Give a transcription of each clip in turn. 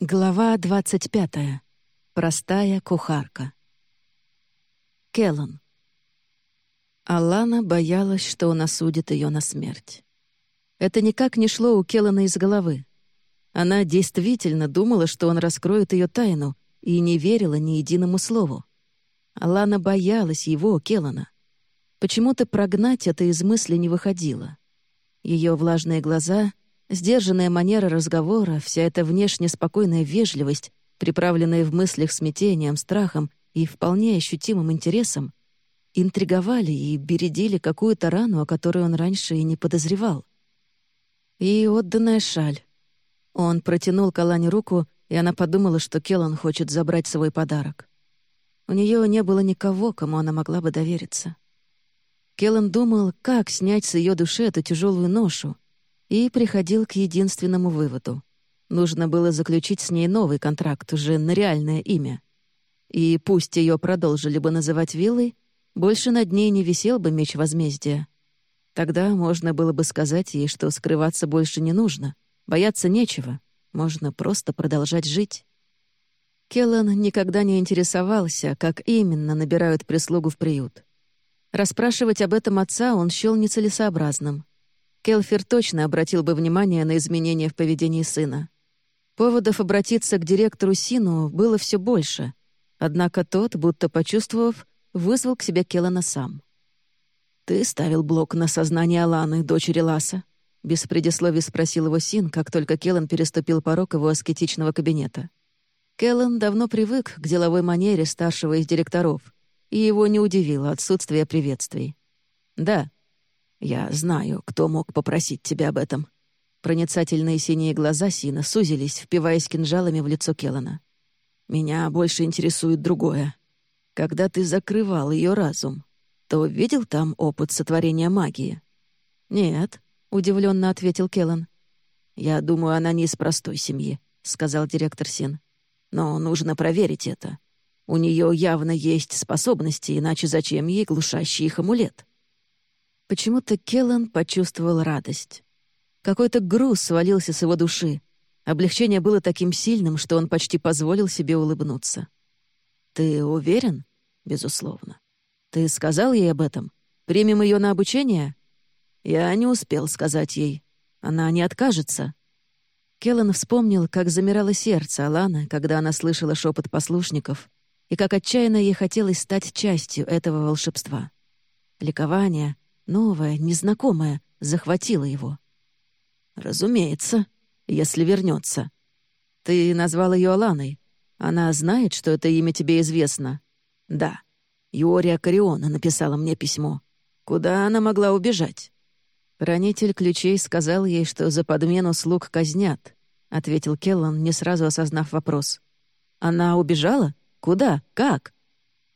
Глава 25. Простая кухарка. Келлан. Алана боялась, что он осудит ее на смерть. Это никак не шло у Келлана из головы. Она действительно думала, что он раскроет ее тайну, и не верила ни единому слову. Алана боялась его, Келлана. Почему-то прогнать это из мысли не выходило. Ее влажные глаза Сдержанная манера разговора, вся эта внешне спокойная вежливость, приправленная в мыслях смятением, страхом и вполне ощутимым интересом, интриговали и бередили какую-то рану, о которой он раньше и не подозревал. И отданная шаль. Он протянул Калане руку, и она подумала, что Келлан хочет забрать свой подарок. У нее не было никого, кому она могла бы довериться. Келлан думал, как снять с ее души эту тяжелую ношу, и приходил к единственному выводу. Нужно было заключить с ней новый контракт уже на реальное имя. И пусть ее продолжили бы называть виллой, больше над ней не висел бы меч возмездия. Тогда можно было бы сказать ей, что скрываться больше не нужно, бояться нечего, можно просто продолжать жить. Келлан никогда не интересовался, как именно набирают прислугу в приют. Расспрашивать об этом отца он счел нецелесообразным. Келфер точно обратил бы внимание на изменения в поведении сына. Поводов обратиться к директору Сину было все больше, однако тот, будто почувствовав, вызвал к себе Келлана сам. «Ты ставил блок на сознание Аланы, дочери Ласа?» Без предисловий спросил его Син, как только Келлан переступил порог его аскетичного кабинета. Келлан давно привык к деловой манере старшего из директоров, и его не удивило отсутствие приветствий. «Да», «Я знаю, кто мог попросить тебя об этом». Проницательные синие глаза Сина сузились, впиваясь кинжалами в лицо Келлана. «Меня больше интересует другое. Когда ты закрывал ее разум, то видел там опыт сотворения магии?» «Нет», — удивленно ответил Келлан. «Я думаю, она не из простой семьи», — сказал директор Син. «Но нужно проверить это. У нее явно есть способности, иначе зачем ей глушащий их амулет?» Почему-то Келлан почувствовал радость. Какой-то груз свалился с его души. Облегчение было таким сильным, что он почти позволил себе улыбнуться. «Ты уверен?» «Безусловно. Ты сказал ей об этом? Примем ее на обучение?» «Я не успел сказать ей. Она не откажется». Келлан вспомнил, как замирало сердце Алана, когда она слышала шепот послушников, и как отчаянно ей хотелось стать частью этого волшебства. Ликование, Новое, незнакомое, захватило его. «Разумеется, если вернется. Ты назвал ее Аланой. Она знает, что это имя тебе известно?» «Да. Юория Кариона написала мне письмо. Куда она могла убежать?» «Хранитель ключей сказал ей, что за подмену слуг казнят», — ответил Келлан, не сразу осознав вопрос. «Она убежала? Куда? Как?»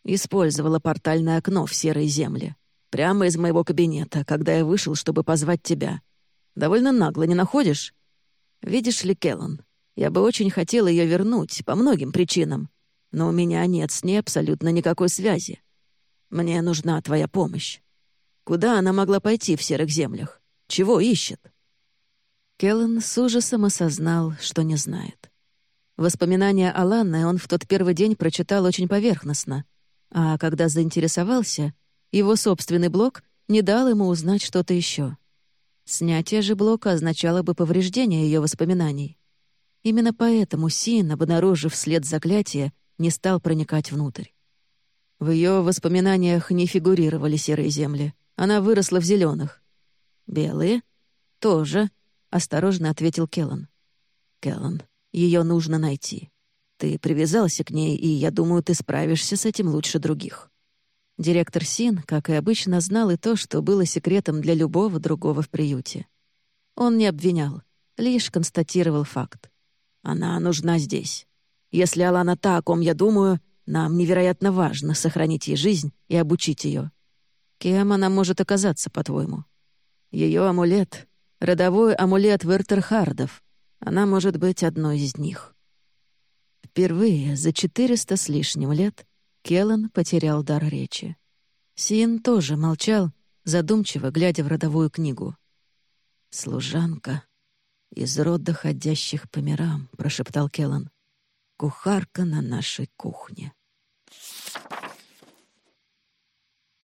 «Использовала портальное окно в серой земле. Прямо из моего кабинета, когда я вышел, чтобы позвать тебя. Довольно нагло, не находишь? Видишь ли, Келлан, я бы очень хотел ее вернуть по многим причинам, но у меня нет с ней абсолютно никакой связи. Мне нужна твоя помощь. Куда она могла пойти в серых землях? Чего ищет?» Келлан с ужасом осознал, что не знает. Воспоминания о Ланне он в тот первый день прочитал очень поверхностно, а когда заинтересовался, его собственный блок не дал ему узнать что-то еще. Снятие же блока означало бы повреждение ее воспоминаний. Именно поэтому Син, обнаружив след заклятия, не стал проникать внутрь. В ее воспоминаниях не фигурировали серые земли. Она выросла в зеленых. «Белые?» «Тоже», — осторожно ответил Келлан. «Келлан, ее нужно найти. Ты привязался к ней, и я думаю, ты справишься с этим лучше других». Директор Син, как и обычно, знал и то, что было секретом для любого другого в приюте. Он не обвинял, лишь констатировал факт. «Она нужна здесь. Если Алана та, о ком я думаю, нам невероятно важно сохранить ей жизнь и обучить ее. Кем она может оказаться, по-твоему? Ее амулет — родовой амулет Вертерхардов. Она может быть одной из них». Впервые за четыреста с лишним лет Келлан потерял дар речи. Син тоже молчал, задумчиво глядя в родовую книгу. «Служанка. «Из рода ходящих по мирам», — прошептал Келлан. «Кухарка на нашей кухне».